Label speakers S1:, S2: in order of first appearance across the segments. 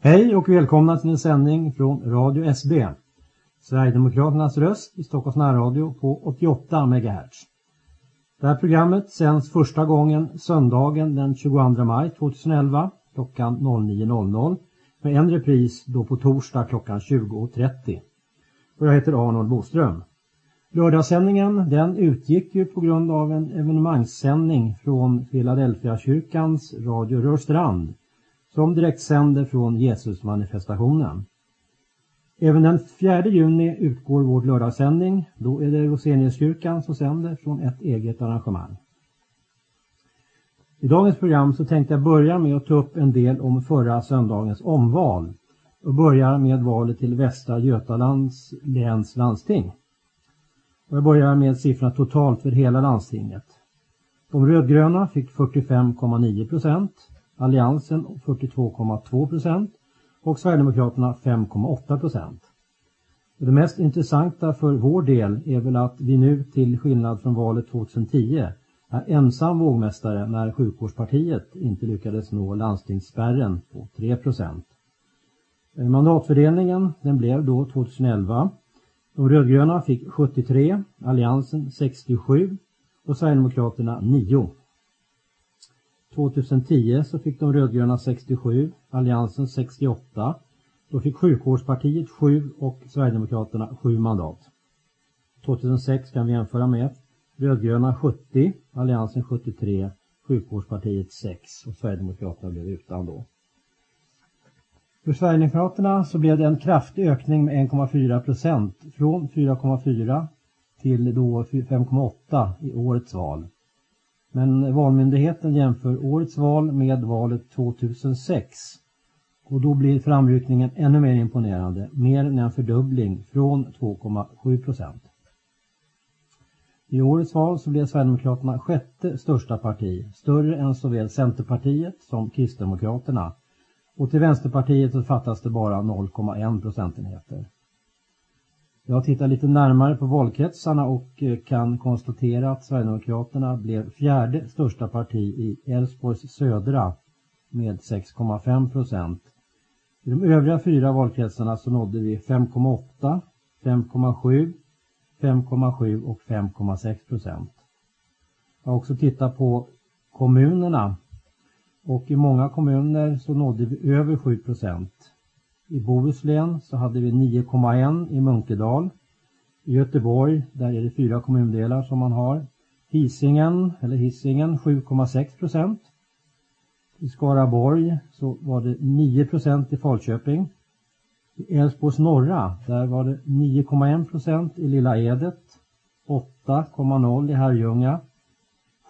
S1: Hej och välkomna till en sändning från Radio SB. Sverigedemokraternas röst i Stockholms närradio på 88 MHz. Det här programmet sänds första gången söndagen den 22 maj 2011 klockan 09.00 med en repris då på torsdag klockan 20.30. Och jag heter Arnold Boström. Lördagssändningen den utgick ju på grund av en evenemangssändning från Philadelphia kyrkans Radio Rörstrand som direkt sänder från Jesusmanifestationen. Även den 4 juni utgår vår lördagssändning. Då är det Roseniuskyrkan som sänder från ett eget arrangemang. I dagens program så tänkte jag börja med att ta upp en del om förra söndagens omval och börjar med valet till Västra Götalands läns landsting. Och jag börjar med siffrorna totalt för hela landstinget. De rödgröna fick 45,9 procent, Alliansen 42,2 procent och Sverigedemokraterna 5,8 procent. Det mest intressanta för vår del är väl att vi nu till skillnad från valet 2010 är ensam vågmästare när sjukvårdspartiet inte lyckades nå landstingsspärren på 3 procent. Eh, mandatfördelningen den blev då 2011 de rödgröna fick 73, Alliansen 67 och Sverigedemokraterna 9. 2010 så fick de rödgröna 67, Alliansen 68. Då fick sjukvårdspartiet 7 och Sverigedemokraterna 7 mandat. 2006 kan vi jämföra med rödgröna 70, Alliansen 73, sjukvårdspartiet 6 och Sverigedemokraterna blev utan då. För Sverigedemokraterna så blev det en kraftig ökning med 1,4 procent från 4,4 till då 5,8 i årets val. Men Valmyndigheten jämför årets val med valet 2006 och då blir framryckningen ännu mer imponerande, mer än en fördubbling från 2,7 procent. I årets val så blev Sverigedemokraterna sjätte största parti, större än såväl Centerpartiet som Kristdemokraterna och till Vänsterpartiet så fattas det bara 0,1 procentenheter. Jag tittar lite närmare på valkretsarna och eh, kan konstatera att Sverigedemokraterna blev fjärde största parti i Älvsborgs södra med 6,5 procent. I de övriga fyra valkretsarna så nådde vi 5,8, 5,7, 5,7 och 5,6 procent. Jag har också tittat på kommunerna och i många kommuner så nådde vi över 7 procent. I Bohuslän så hade vi 9,1 i Munkedal. I Göteborg, där är det fyra kommundelar som man har. Hisingen, eller Hisingen, 7,6 procent. I Skaraborg så var det 9 procent i Falköping. I Älvsborgs norra, där var det 9,1 procent i Lilla Edet. 8,0 i Herrljunga.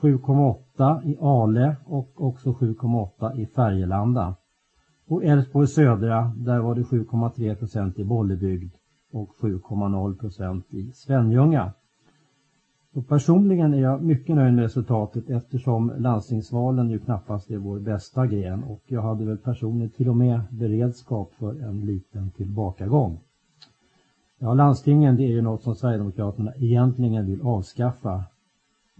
S1: 7,8 i Ale och också 7,8 i Färgelanda. Och Älvsborg södra, där var det 7,3 procent i Bollebygd och 7,0 procent i Svenljunga. Och personligen är jag mycket nöjd med resultatet eftersom landstingsvalen ju knappast är vår bästa gren och jag hade väl personligen till och med beredskap för en liten tillbakagång. Ja, landstingen det är ju något som Sverigedemokraterna egentligen vill avskaffa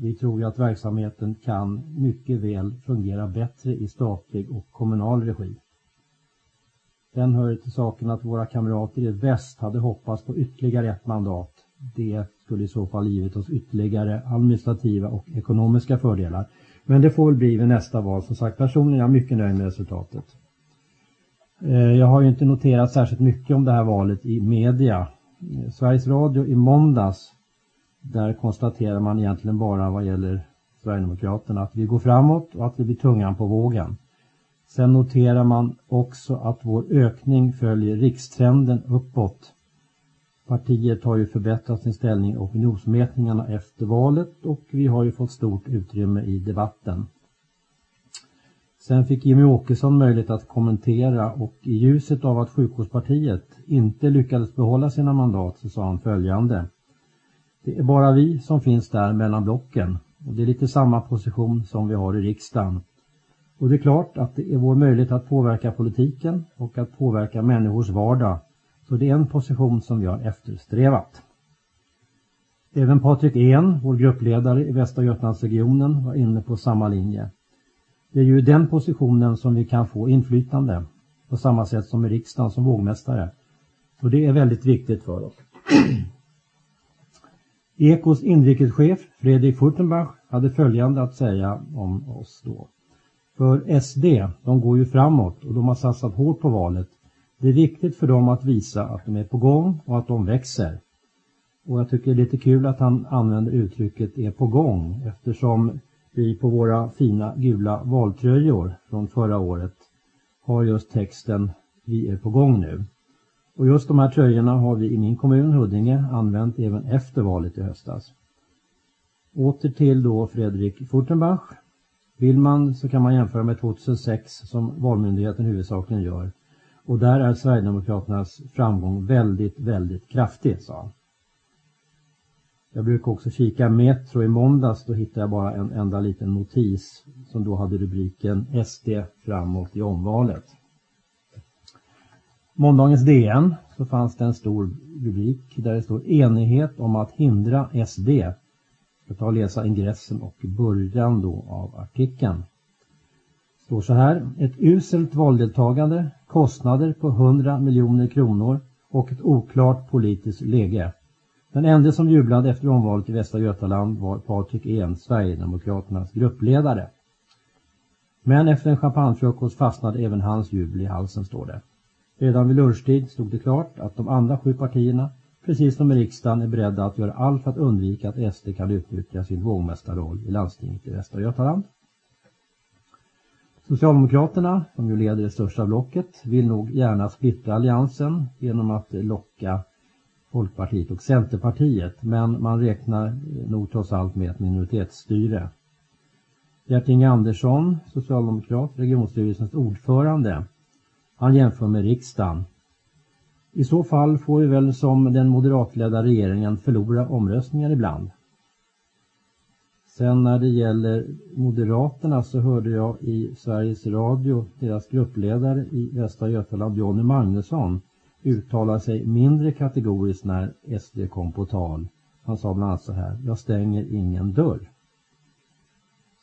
S1: vi tror ju att verksamheten kan mycket väl fungera bättre i statlig och kommunal regi. Sen hör det till saken att våra kamrater i väst hade hoppats på ytterligare ett mandat. Det skulle i så fall givit oss ytterligare administrativa och ekonomiska fördelar. Men det får väl bli vid nästa val. Som sagt, personligen är jag mycket nöjd med resultatet. Eh, jag har ju inte noterat särskilt mycket om det här valet i media. Eh, Sveriges Radio i måndags där konstaterar man egentligen bara vad gäller Sverigedemokraterna att vi går framåt och att vi blir tungan på vågen. Sen noterar man också att vår ökning följer rikstrenden uppåt. Partiet har ju förbättrat sin ställning i opinionsmätningarna efter valet och vi har ju fått stort utrymme i debatten. Sen fick Jimmy Åkesson möjlighet att kommentera och i ljuset av att sjukvårdspartiet inte lyckades behålla sina mandat så sa han följande. Det är bara vi som finns där mellan blocken. Och det är lite samma position som vi har i riksdagen. Och det är klart att det är vår möjlighet att påverka politiken och att påverka människors vardag. Så det är en position som vi har eftersträvat. Även Patrik En, vår gruppledare i Västra Götalandsregionen, var inne på samma linje. Det är ju den positionen som vi kan få inflytande. på samma sätt som i riksdagen som vågmästare. Och det är väldigt viktigt för oss. Ekos inrikeschef Fredrik Furtenbach hade följande att säga om oss då. För SD, de går ju framåt och de har satsat hårt på valet. Det är viktigt för dem att visa att de är på gång och att de växer. Och jag tycker det är lite kul att han använder uttrycket är på gång eftersom vi på våra fina gula valtröjor från förra året har just texten Vi är på gång nu. Och just de här tröjorna har vi i min kommun Huddinge använt även efter valet i höstas. Åter till då Fredrik Furtenbach. Vill man så kan man jämföra med 2006 som Valmyndigheten huvudsakligen gör. Och där är Sverigedemokraternas framgång väldigt, väldigt kraftig, sa han. Jag brukar också kika Metro i måndags, då hittade jag bara en enda liten notis som då hade rubriken SD framåt i omvalet. Måndagens DN så fanns det en stor rubrik där det står enighet om att hindra SD. Jag ska ta och läsa ingressen och början då av artikeln. Det står så här. Ett uselt valdeltagande, kostnader på 100 miljoner kronor och ett oklart politiskt läge. Den enda som jublade efter omvalet i Västra Götaland var Patrik En, Sverigedemokraternas gruppledare. Men efter en champagnefrukost fastnade även hans jubel i halsen, står det. Redan vid lunchtid stod det klart att de andra sju partierna, precis som i riksdagen, är beredda att göra allt för att undvika att SD kan utnyttja sin vågmästarroll i landstinget i Västra Götaland. Socialdemokraterna, som ju leder det största blocket, vill nog gärna splittra alliansen genom att locka Folkpartiet och Centerpartiet, men man räknar nog trots allt med ett minoritetsstyre. Gerting Andersson, socialdemokrat, regionstyrelsens ordförande, han jämför med riksdagen. I så fall får vi väl som den moderatledda regeringen förlora omröstningar ibland. Sen när det gäller Moderaterna så hörde jag i Sveriges Radio deras gruppledare i Västra Götaland, Jonny Magnusson, uttala sig mindre kategoriskt när SD kom på tal. Han sa bland annat så här, jag stänger ingen dörr.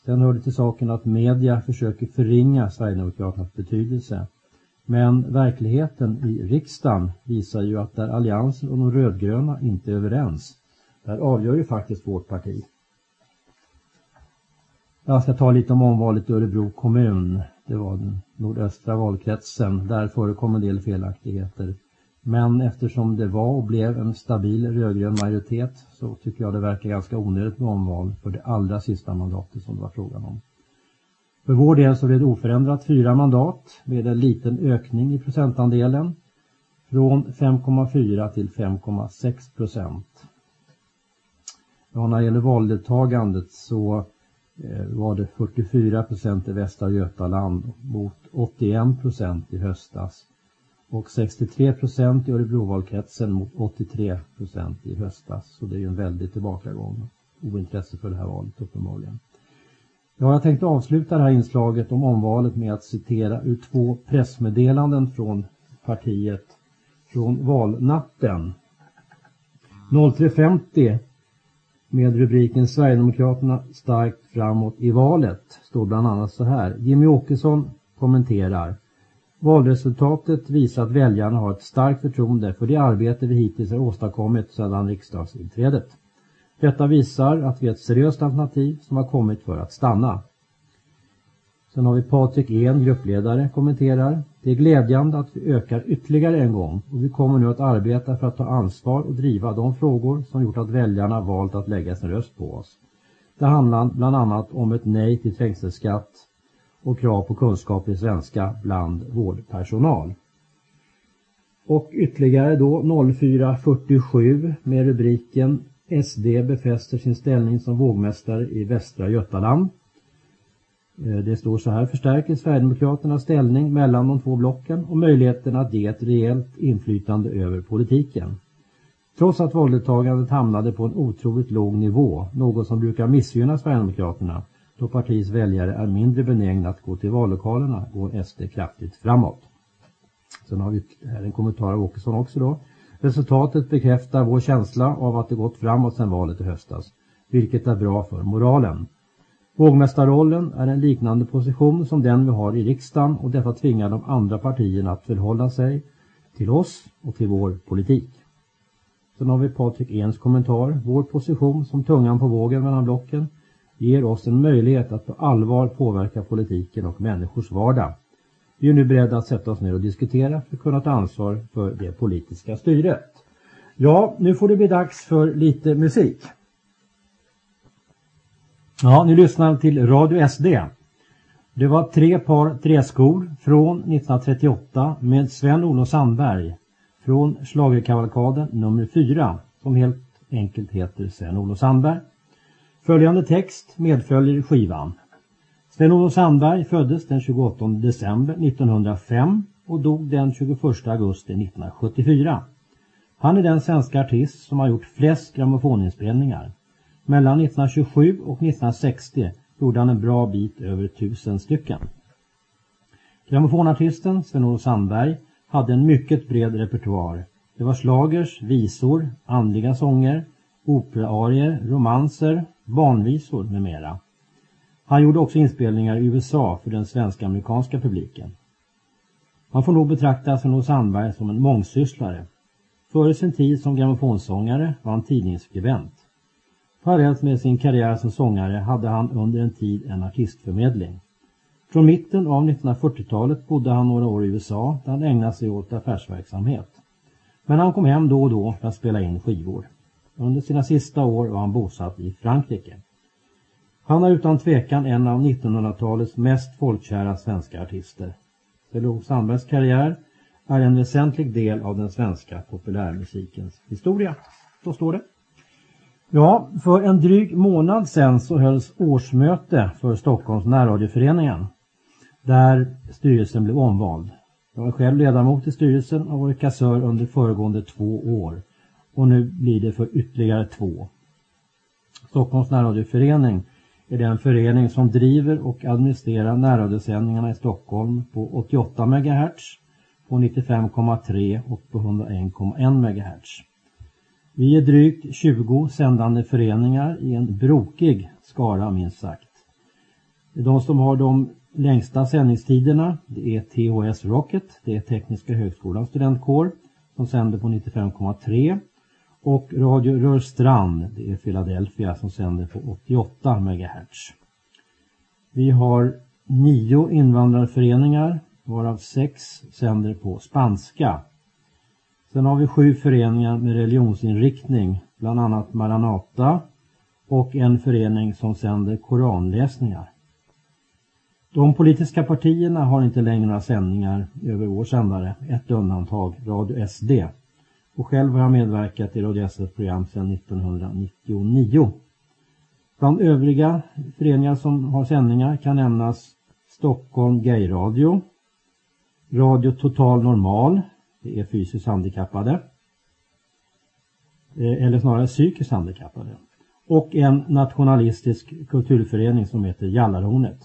S1: Sen hör det till saken att media försöker förringa Sverigedemokraternas betydelse. Men verkligheten i riksdagen visar ju att där alliansen och de rödgröna inte är överens, där avgör ju faktiskt vårt parti. Jag ska ta lite om omvalet i Örebro kommun. Det var den nordöstra valkretsen. Där förekom en del felaktigheter. Men eftersom det var och blev en stabil rödgrön majoritet så tycker jag det verkar ganska onödigt med omval för det allra sista mandatet som det var frågan om. För vår del så blev det oförändrat fyra mandat med en liten ökning i procentandelen från 5,4 till 5,6 procent. Ja, när det gäller valdeltagandet så eh, var det 44 procent i Västra Götaland mot 81 procent i höstas och 63 procent i Örebrovalkretsen mot 83 procent i höstas. Så det är ju en väldig tillbakagång. Ointresse för det här valet uppenbarligen. Ja, jag tänkte avsluta det här inslaget om omvalet med att citera ur två pressmeddelanden från partiet från valnatten. 03.50 med rubriken Sverigedemokraterna starkt framåt i valet står bland annat så här. Jimmy Åkesson kommenterar Valresultatet visar att väljarna har ett starkt förtroende för det arbete vi hittills har åstadkommit sedan riksdagsinträdet. Detta visar att vi är ett seriöst alternativ som har kommit för att stanna. Sen har vi Patrik En, gruppledare, kommenterar. Det är glädjande att vi ökar ytterligare en gång och vi kommer nu att arbeta för att ta ansvar och driva de frågor som gjort att väljarna valt att lägga sin röst på oss. Det handlar bland annat om ett nej till trängselskatt och krav på kunskaper i svenska bland vårdpersonal. Och ytterligare då 0447 med rubriken SD befäster sin ställning som vågmästare i Västra Götaland. Eh, det står så här, förstärker Sverigedemokraternas ställning mellan de två blocken och möjligheten att ge ett rejält inflytande över politiken. Trots att valdeltagandet hamnade på en otroligt låg nivå, något som brukar missgynna Sverigedemokraterna, då partiets väljare är mindre benägna att gå till vallokalerna, går SD kraftigt framåt. Sen har vi här en kommentar av Åkesson också då. Resultatet bekräftar vår känsla av att det gått framåt sedan valet i höstas, vilket är bra för moralen. Vågmästarrollen är en liknande position som den vi har i riksdagen och detta tvingar de andra partierna att förhålla sig till oss och till vår politik. Sen har vi Patrik Ens kommentar. Vår position som tungan på vågen mellan blocken ger oss en möjlighet att på allvar påverka politiken och människors vardag. Vi är nu beredda att sätta oss ner och diskutera för att kunna ta ansvar för det politiska styret. Ja, nu får det bli dags för lite musik. Ja, ni lyssnar till Radio SD. Det var tre par träskor från 1938 med Sven-Olof Sandberg från slagerkavalkaden nummer 4 som helt enkelt heter Sven-Olof Sandberg. Följande text medföljer skivan. Sven-Olof Sandberg föddes den 28 december 1905 och dog den 21 augusti 1974. Han är den svenska artist som har gjort flest grammofoninspelningar. Mellan 1927 och 1960 gjorde han en bra bit över tusen stycken. Grammofonartisten Sven-Olof Sandberg hade en mycket bred repertoar. Det var slagers, visor, andliga sånger, operaarier, romanser, barnvisor med mera. Han gjorde också inspelningar i USA för den svensk-amerikanska publiken. Man får nog betrakta Sven-Olof Sandberg som en mångsysslare. Före sin tid som grammofonsångare var han tidningsskribent. Parallellt med sin karriär som sångare hade han under en tid en artistförmedling. Från mitten av 1940-talet bodde han några år i USA där han ägnade sig åt affärsverksamhet. Men han kom hem då och då för att spela in skivor. Under sina sista år var han bosatt i Frankrike. Han är utan tvekan en av 1900-talets mest folkkära svenska artister. Sven-Olof Sandbergs karriär är en väsentlig del av den svenska populärmusikens historia. Så står det. Ja, för en dryg månad sedan så hölls årsmöte för Stockholms närradioföreningen där styrelsen blev omvald. Jag är själv ledamot i styrelsen och varit kassör under föregående två år och nu blir det för ytterligare två. Stockholms närradioförening är den förening som driver och administrerar närradiosändningarna i Stockholm på 88 MHz, på 95,3 och på 101,1 MHz. Vi är drygt 20 sändande föreningar i en brokig skara minst sagt. De som har de längsta sändningstiderna det är THS Rocket, det är Tekniska högskolans studentkår som sänder på 95,3 och Radio Rörstrand, det är Philadelphia som sänder på 88 MHz. Vi har nio invandrarföreningar varav sex sänder på spanska. Sen har vi sju föreningar med religionsinriktning, bland annat Maranata och en förening som sänder koranläsningar. De politiska partierna har inte längre några sändningar över vår sändare, ett undantag, Radio SD. Och själv har jag medverkat i Radio SDs program sedan 1999. Bland övriga föreningar som har sändningar kan nämnas Stockholm Gay Radio, Radio Total Normal, det är fysiskt handikappade, eh, eller snarare psykiskt handikappade, och en nationalistisk kulturförening som heter Jallarhornet.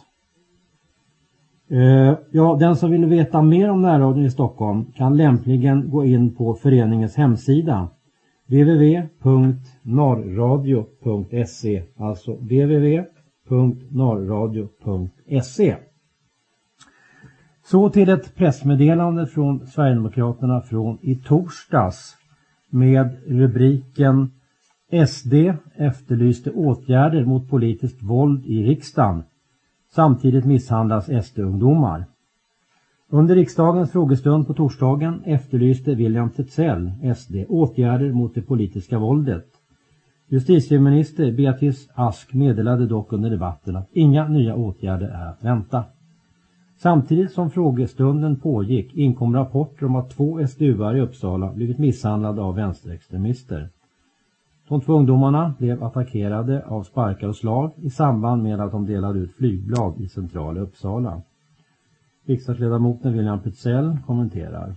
S1: Eh, ja, den som vill veta mer om närradion i Stockholm kan lämpligen gå in på föreningens hemsida www.norradio.se alltså www.norradio.se Så till ett pressmeddelande från Sverigedemokraterna från i torsdags med rubriken SD efterlyste åtgärder mot politiskt våld i riksdagen. Samtidigt misshandlas SD-ungdomar. Under riksdagens frågestund på torsdagen efterlyste William Tetzell, SD, åtgärder mot det politiska våldet. Justitieminister Beatrice Ask meddelade dock under debatten att inga nya åtgärder är att vänta. Samtidigt som frågestunden pågick inkom rapporter om att två SDU-are i Uppsala blivit misshandlade av vänsterextremister. De två ungdomarna blev attackerade av sparkar och slag i samband med att de delade ut flygblad i centrala Uppsala. Riksdagsledamoten William Petzell kommenterar.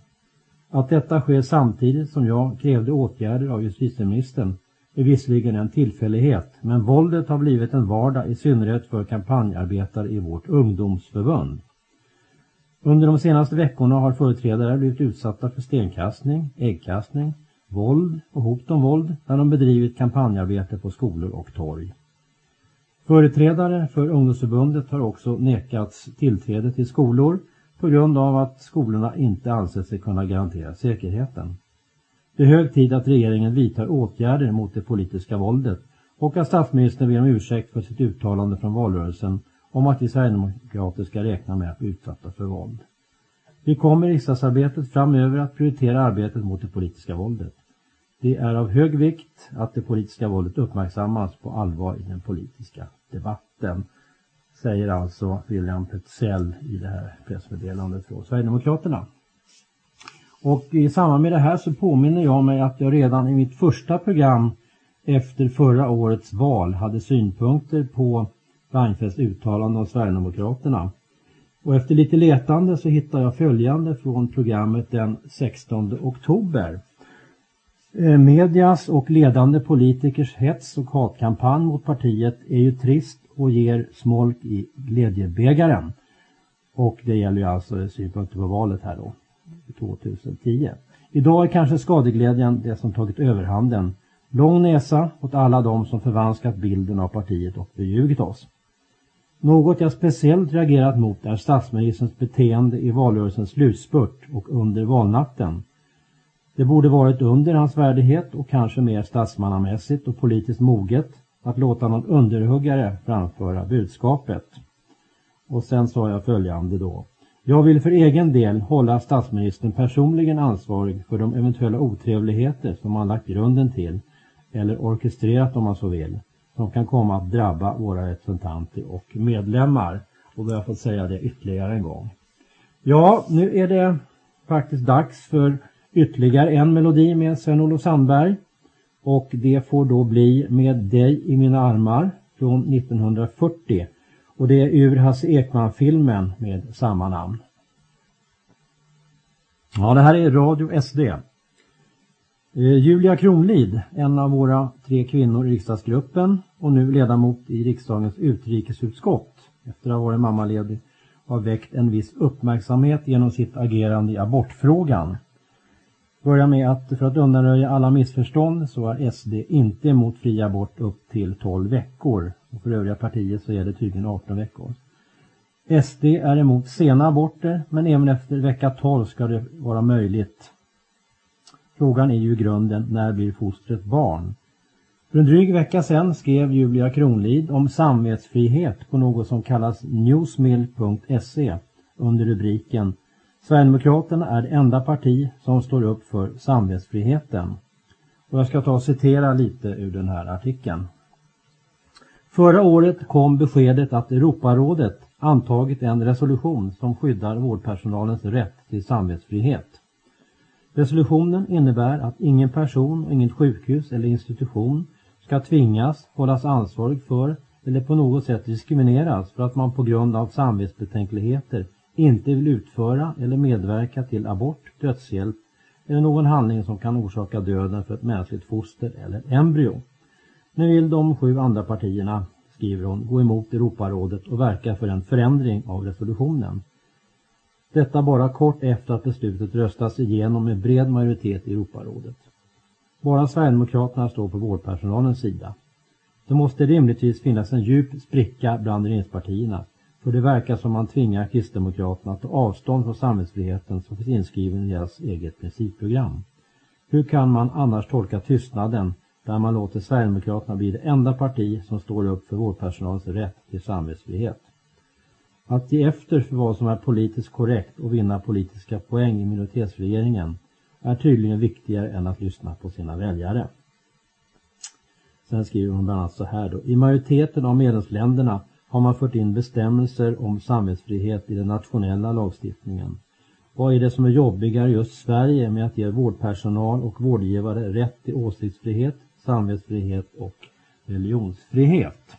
S1: Att detta sker samtidigt som jag krävde åtgärder av justitieministern är visserligen en tillfällighet men våldet har blivit en vardag i synnerhet för kampanjarbetare i vårt ungdomsförbund. Under de senaste veckorna har företrädare blivit utsatta för stenkastning, äggkastning, våld och hot om våld när de bedrivit kampanjarbete på skolor och torg. Företrädare för ungdomsförbundet har också nekats tillträde till skolor på grund av att skolorna inte anser sig kunna garantera säkerheten. Det är hög tid att regeringen vidtar åtgärder mot det politiska våldet och att statsministern ber om ursäkt för sitt uttalande från valrörelsen om att vi Sverigedemokrater ska räkna med att bli utsatta för våld. Vi kommer i riksdagsarbetet framöver att prioritera arbetet mot det politiska våldet. Det är av hög vikt att det politiska våldet uppmärksammas på allvar i den politiska debatten. Säger alltså William Petzell i det här pressmeddelandet från Sverigedemokraterna. Och i samband med det här så påminner jag mig att jag redan i mitt första program efter förra årets val hade synpunkter på Reinfeldts uttalande av Sverigedemokraterna. Och efter lite letande så hittade jag följande från programmet den 16 oktober. Eh, medias och ledande politikers hets och hatkampanj mot partiet är ju trist och ger smolk i glädjebägaren. Och det gäller ju alltså synpunkter på valet här då, 2010. Idag är kanske skadeglädjen det som tagit överhanden. Lång näsa åt alla de som förvanskat bilden av partiet och beljugit oss. Något jag speciellt reagerat mot är statsministerns beteende i valrörelsens slutspurt och under valnatten. Det borde varit under hans värdighet och kanske mer statsmannamässigt och politiskt moget att låta någon underhuggare framföra budskapet. Och sen sa jag följande då. Jag vill för egen del hålla statsministern personligen ansvarig för de eventuella otrevligheter som han lagt grunden till, eller orkestrerat om man så vill, som kan komma att drabba våra representanter och medlemmar. Och då har jag fått säga det ytterligare en gång. Ja, nu är det faktiskt dags för ytterligare en melodi med Sven-Olof Sandberg. Och det får då bli Med dig i mina armar från 1940. Och det är ur Hasse Ekman-filmen med samma namn. Ja, det här är Radio SD. Eh, Julia Kronlid, en av våra tre kvinnor i riksdagsgruppen och nu ledamot i riksdagens utrikesutskott efter att ha varit mammaledig har väckt en viss uppmärksamhet genom sitt agerande i abortfrågan. Börja med att för att undanröja alla missförstånd så är SD inte emot fri abort upp till 12 veckor. Och för övriga partier så är det tydligen 18 veckor. SD är emot sena aborter men även efter vecka 12 ska det vara möjligt. Frågan är ju i grunden när blir fostret barn? För en dryg vecka sedan skrev Julia Kronlid om samvetsfrihet på något som kallas newsmill.se under rubriken Sverigedemokraterna är det enda parti som står upp för samvetsfriheten. Och jag ska ta och citera lite ur den här artikeln. Förra året kom beskedet att Europarådet antagit en resolution som skyddar vårdpersonalens rätt till samvetsfrihet. Resolutionen innebär att ingen person och inget sjukhus eller institution ska tvingas, hållas ansvarig för eller på något sätt diskrimineras för att man på grund av samvetsbetänkligheter inte vill utföra eller medverka till abort, dödshjälp eller någon handling som kan orsaka döden för ett mänskligt foster eller embryo. Nu vill de sju andra partierna, skriver hon, gå emot Europarådet och verka för en förändring av resolutionen. Detta bara kort efter att beslutet röstas igenom med bred majoritet i Europarådet. Bara Sverigedemokraterna står på vårdpersonalens sida. Det måste rimligtvis finnas en djup spricka bland regeringspartierna för det verkar som man tvingar Kristdemokraterna att ta avstånd från samhällsfriheten som finns inskriven i deras eget principprogram. Hur kan man annars tolka tystnaden där man låter Sverigedemokraterna bli det enda parti som står upp för vårdpersonalens rätt till samvetsfrihet? Att ge efter för vad som är politiskt korrekt och vinna politiska poäng i minoritetsregeringen är tydligen viktigare än att lyssna på sina väljare. Sen skriver hon bland annat så här då. I majoriteten av medlemsländerna har man fört in bestämmelser om samvetsfrihet i den nationella lagstiftningen. Vad är det som är jobbigare just Sverige med att ge vårdpersonal och vårdgivare rätt till åsiktsfrihet, samvetsfrihet och religionsfrihet?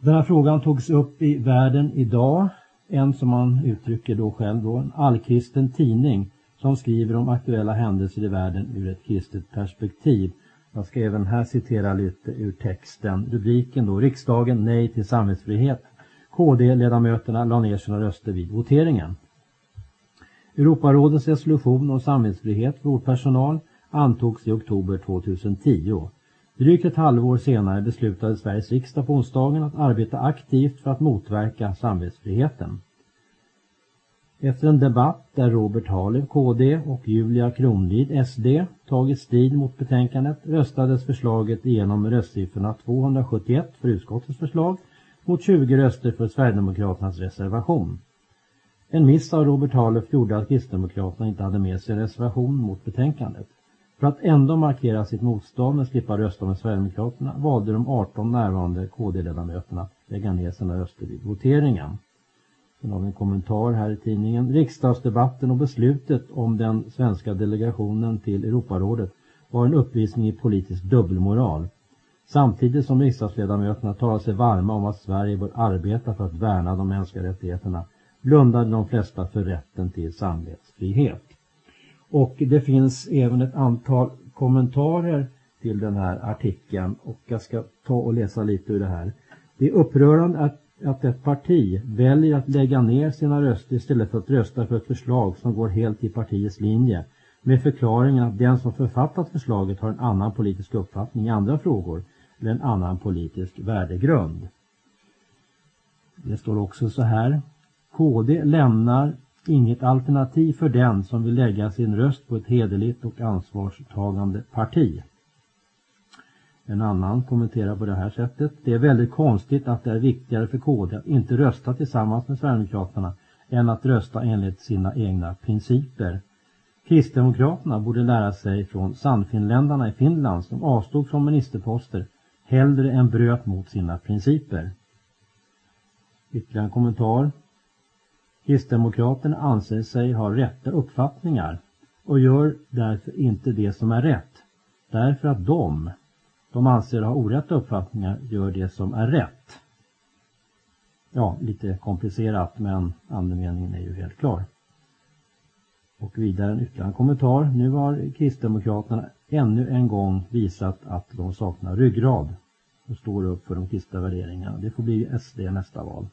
S1: Den här frågan togs upp i Världen idag. En som man uttrycker då själv då, en allkristen tidning som skriver om aktuella händelser i världen ur ett kristet perspektiv. Jag ska även här citera lite ur texten. Rubriken då, Riksdagen nej till samhällsfrihet. KD-ledamöterna la ner sina röster vid voteringen. Europarådets resolution om samhällsfrihet för vårdpersonal antogs i oktober 2010. Drygt ett halvår senare beslutade Sveriges riksdag på onsdagen att arbeta aktivt för att motverka samvetsfriheten. Efter en debatt där Robert Halef, KD och Julia Kronlid, SD, tagit strid mot betänkandet röstades förslaget igenom med röstsiffrorna 271 för utskottets förslag mot 20 röster för Sverigedemokraternas reservation. En miss av Robert Halef gjorde att Kristdemokraterna inte hade med sig en reservation mot betänkandet. För att ändå markera sitt motstånd men slippa rösta med Sverigedemokraterna valde de 18 närvarande KD-ledamöterna lägga ner sina röster vid voteringen. Sen har vi en kommentar här i tidningen. Riksdagsdebatten och beslutet om den svenska delegationen till Europarådet var en uppvisning i politisk dubbelmoral. Samtidigt som riksdagsledamöterna talade sig varma om att Sverige bör arbeta för att värna de mänskliga rättigheterna blundade de flesta för rätten till samvetsfrihet. Och det finns även ett antal kommentarer till den här artikeln och jag ska ta och läsa lite ur det här. Det är upprörande att, att ett parti väljer att lägga ner sina röster istället för att rösta för ett förslag som går helt i partiets linje med förklaringen att den som författat förslaget har en annan politisk uppfattning i andra frågor eller en annan politisk värdegrund. Det står också så här. KD lämnar inget alternativ för den som vill lägga sin röst på ett hederligt och ansvarstagande parti. En annan kommenterar på det här sättet. Det är väldigt konstigt att det är viktigare för KD att inte rösta tillsammans med Sverigedemokraterna än att rösta enligt sina egna principer. Kristdemokraterna borde lära sig från Sannfinländarna i Finland som avstod från ministerposter hellre än bröt mot sina principer. Ytterligare en kommentar. Kristdemokraterna anser sig ha rätta uppfattningar och gör därför inte det som är rätt. Därför att de, de anser ha orätta uppfattningar, gör det som är rätt. Ja, lite komplicerat men andemeningen är ju helt klar. Och vidare en ytterligare kommentar. Nu har Kristdemokraterna ännu en gång visat att de saknar ryggrad och står upp för de kristna värderingarna. Det får bli SD nästa val.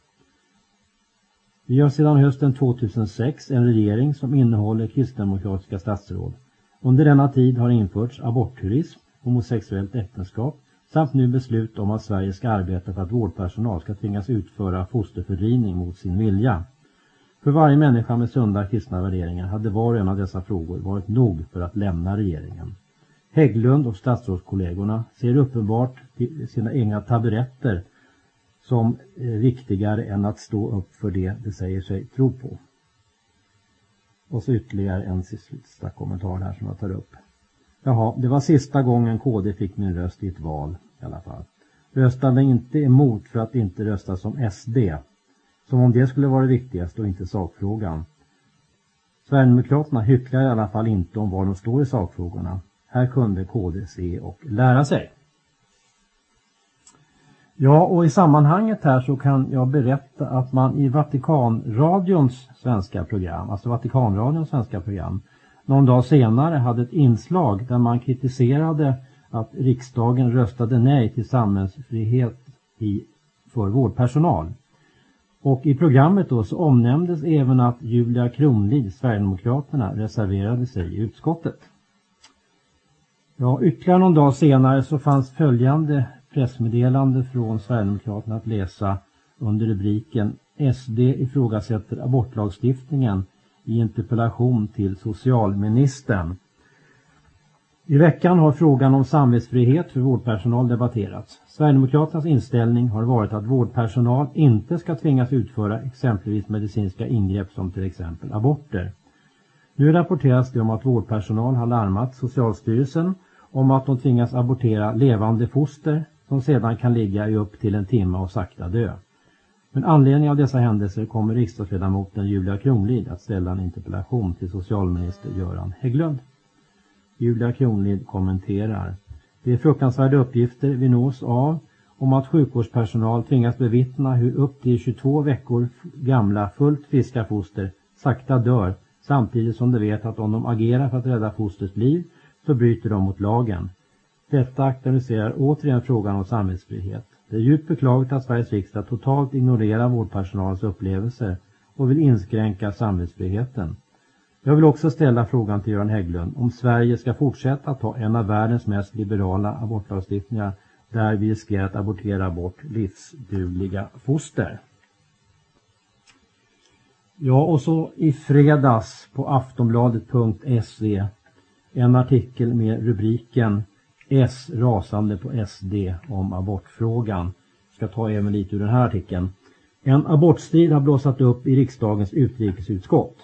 S1: Vi har sedan hösten 2006 en regering som innehåller kristdemokratiska statsråd. Under denna tid har införts abortturism, homosexuellt äktenskap samt nu beslut om att Sverige ska arbeta för att vårdpersonal ska tvingas utföra fosterfördrivning mot sin vilja. För varje människa med sunda kristna värderingar hade var och en av dessa frågor varit nog för att lämna regeringen. Hägglund och statsrådskollegorna ser uppenbart sina egna taburetter som eh, viktigare än att stå upp för det de säger sig tro på. Och så ytterligare en sista kommentar här som jag tar upp. Jaha, det var sista gången KD fick min röst i ett val i alla fall. Röstade inte emot för att inte rösta som SD. Som om det skulle vara det viktigaste och inte sakfrågan. Sverigedemokraterna hycklar i alla fall inte om var de står i sakfrågorna. Här kunde KD se och lära sig. Ja, och i sammanhanget här så kan jag berätta att man i Vatikanradions svenska program, alltså Vatikanradions svenska program, någon dag senare hade ett inslag där man kritiserade att riksdagen röstade nej till samhällsfrihet i, för vårdpersonal. Och i programmet då så omnämndes även att Julia Kronlid, Sverigedemokraterna, reserverade sig i utskottet. Ja, ytterligare någon dag senare så fanns följande pressmeddelande från Sverigedemokraterna att läsa under rubriken SD ifrågasätter abortlagstiftningen i interpellation till socialministern. I veckan har frågan om samvetsfrihet för vårdpersonal debatterats. Sverigedemokraternas inställning har varit att vårdpersonal inte ska tvingas utföra exempelvis medicinska ingrepp som till exempel aborter. Nu rapporteras det om att vårdpersonal har larmat Socialstyrelsen om att de tvingas abortera levande foster som sedan kan ligga i upp till en timme och sakta dö. Med anledning av dessa händelser kommer riksdagsledamoten Julia Kronlid att ställa en interpellation till socialminister Göran Hägglund. Julia Kronlid kommenterar. Det är fruktansvärda uppgifter vi nås av om att sjukvårdspersonal tvingas bevittna hur upp till 22 veckor gamla fullt friska foster sakta dör samtidigt som de vet att om de agerar för att rädda fostrets liv så bryter de mot lagen. Detta aktualiserar återigen frågan om samvetsfrihet. Det är djupt beklagligt att Sveriges riksdag totalt ignorerar vårdpersonalens upplevelser och vill inskränka samvetsfriheten. Jag vill också ställa frågan till Göran Hägglund om Sverige ska fortsätta att ha en av världens mest liberala abortlagstiftningar där vi riskerar att abortera bort livsdugliga foster. Ja, och så i fredags på aftonbladet.se en artikel med rubriken S rasande på SD om abortfrågan. Jag ska ta även lite ur den här artikeln. En abortstrid har blossat upp i riksdagens utrikesutskott.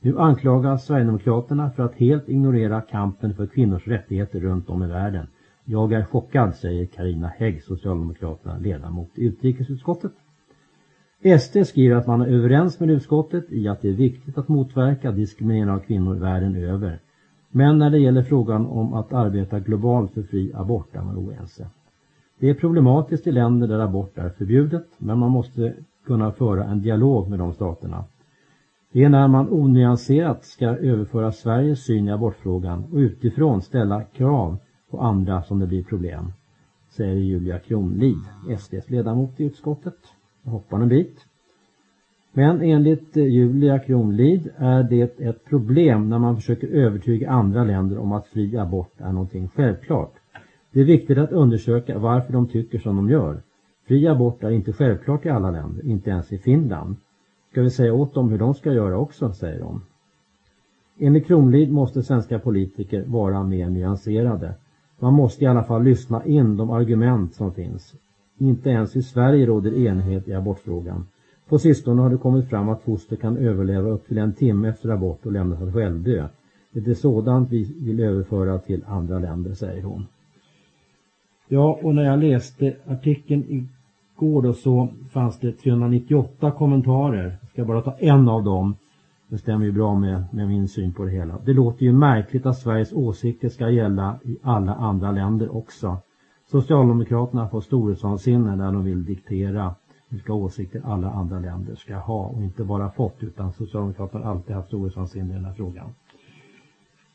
S1: Nu anklagas Sverigedemokraterna för att helt ignorera kampen för kvinnors rättigheter runt om i världen. Jag är chockad, säger Karina Hägg, Socialdemokraterna, ledamot i utrikesutskottet. SD skriver att man är överens med utskottet i att det är viktigt att motverka diskriminering av kvinnor världen över. Men när det gäller frågan om att arbeta globalt för fri abort är man oense. Det är problematiskt i länder där abort är förbjudet, men man måste kunna föra en dialog med de staterna. Det är när man onyanserat ska överföra Sveriges syn i abortfrågan och utifrån ställa krav på andra som det blir problem, säger Julia Kronlid, SDs ledamot i utskottet. Jag hoppar en bit. Men enligt eh, Julia Kronlid är det ett problem när man försöker övertyga andra länder om att fri abort är någonting självklart. Det är viktigt att undersöka varför de tycker som de gör. Fri abort är inte självklart i alla länder, inte ens i Finland. Ska vi säga åt dem hur de ska göra också, säger de. Enligt Kronlid måste svenska politiker vara mer nyanserade. Man måste i alla fall lyssna in de argument som finns. Inte ens i Sverige råder enighet i abortfrågan. På sistone har det kommit fram att foster kan överleva upp till en timme efter abort och lämnas att självdö. Det är sådant vi vill överföra till andra länder, säger hon. Ja, och när jag läste artikeln igår då så fanns det 398 kommentarer. Jag ska bara ta en av dem. Det stämmer ju bra med, med min syn på det hela. Det låter ju märkligt att Sveriges åsikter ska gälla i alla andra länder också. Socialdemokraterna får storhetsvansinne när de vill diktera vilka åsikter alla andra länder ska ha och inte bara fått utan Socialdemokraterna har alltid haft storhetsvansinne i den här frågan.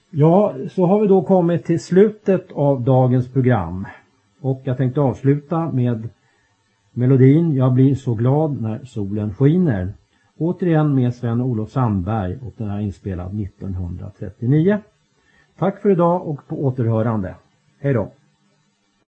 S1: Ja, så har vi då kommit till slutet av dagens program. Och jag tänkte avsluta med melodin Jag blir så glad när solen skiner. Återigen med Sven-Olof Sandberg och den är inspelad 1939. Tack för idag och på återhörande. Hej då!